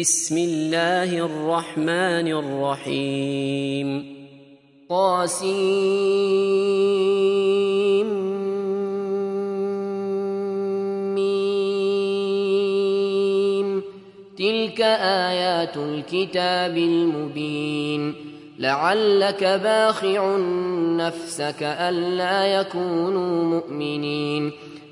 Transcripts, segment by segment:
بسم الله الرحمن الرحيم. قاسم تلك آيات الكتاب المبين. لعلك باخع نفسك ألا يكونوا مؤمنين.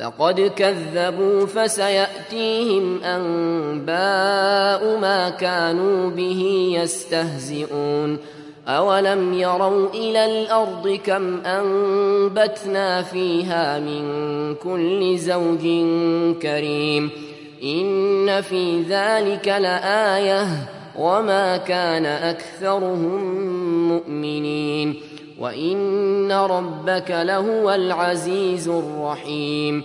فقد كذبوا فسيأتيهم أنباء ما كانوا به يستهزئون أولم يروا إلى الأرض كم أنبتنا فيها من كل زوج كريم إن في ذلك لآية وما كان أكثرهم مؤمنين وإن ربك لهو العزيز الرحيم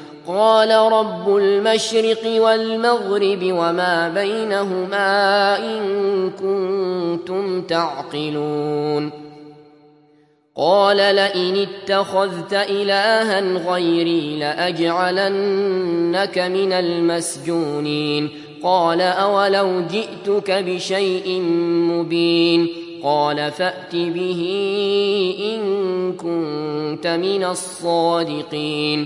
قال رب المشرق والمغرب وما بينهما إن كنتم تعقلون. قال لئن اتخذت إلها غيري لأجعلنك من المسجونين. قال أولو جئتك بشيء مبين. قال فأت به إن كنت من الصادقين.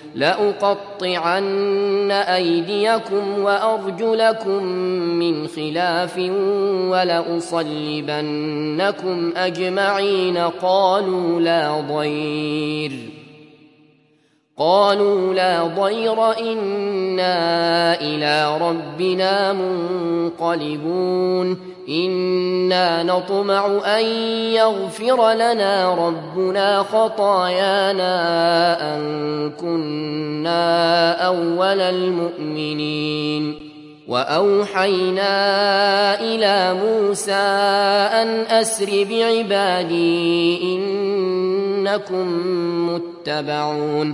لأقطعن أيديكم وأرجلكم من خلاف ولأصلبنكم أجمعين قالوا لا ضير. قالوا لا ضير إنا إلى ربنا منقلبون. إنا نطمع أن يغفر لنا ربنا خطايانا أن كنا أول المؤمنين. وأوحينا إلى موسى أن أسر بعبادي إنكم متبعون.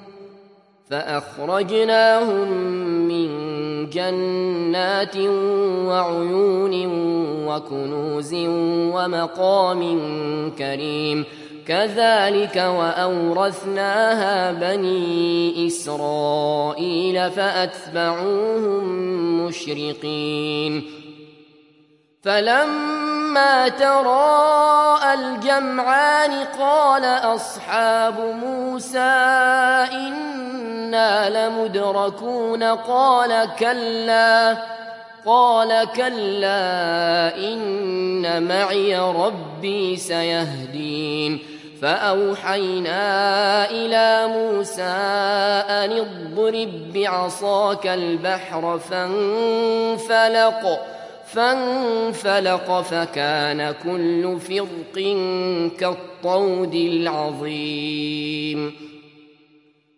فأخرجناهم من جنات وعيون وكنوز ومقام كريم. كذلك وأورثناها بني إسرائيل فأتبعوهم مشرقين. فلما تراءى الجمعان قال أصحاب موسى إنا لمدركون قال كلا قال كلا إن معي ربي سيهدين. فأوحينا إلى موسى أن اضرب بعصاك البحر فانفلق فانفلق فكان كل فرق كالطود العظيم.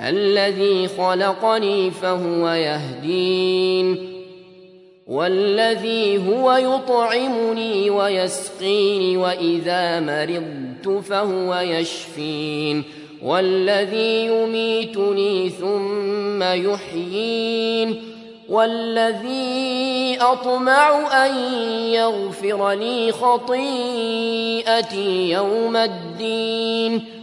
الذي خلقني فهو يهدين والذي هو يطعمني ويسقيني وإذا مرضت فهو يشفين والذي يميتني ثم يحيين والذي أطمع أن يغفر لي خطيئتي يوم الدين.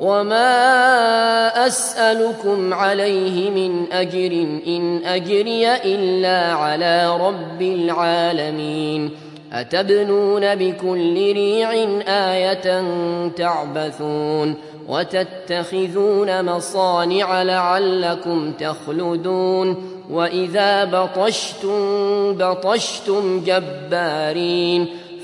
وما أسألكم عليه من أجر إن أجري إلا على رب العالمين أتبنون بكل ريع آية تعبثون وتتخذون مصانع لعلكم تخلدون وإذا بطشتم بطشتم جبارين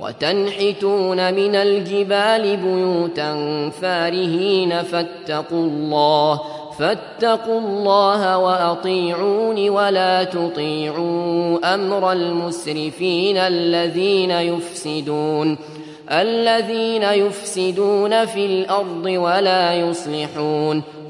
وتنحتون من الجبال بيوتا فارهين فاتقوا الله فاتقوا الله وأطيعون ولا تطيعوا أمر المسرفين الذين يفسدون الذين يفسدون في الأرض ولا يصلحون.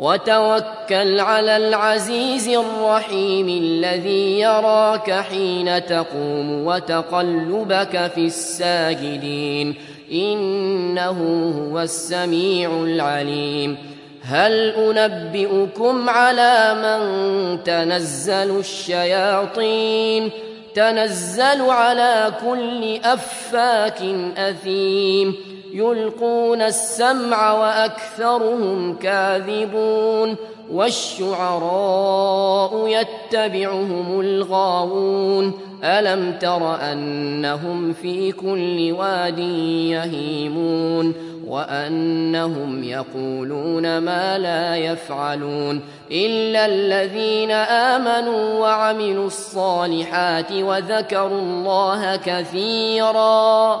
وتوكل على العزيز الرحيم الذي يراك حين تقوم وتقلبك في الساجدين. إنه هو السميع العليم. هل أنبئكم على من تنزل الشياطين؟ تنزل على كل أفاك أثيم. يلقون السمع وأكثرهم كاذبون والشعراء يتبعهم الغاوون ألم تر أنهم في كل واد يهيمون وأنهم يقولون ما لا يفعلون إلا الذين آمنوا وعملوا الصالحات وذكروا الله كثيراً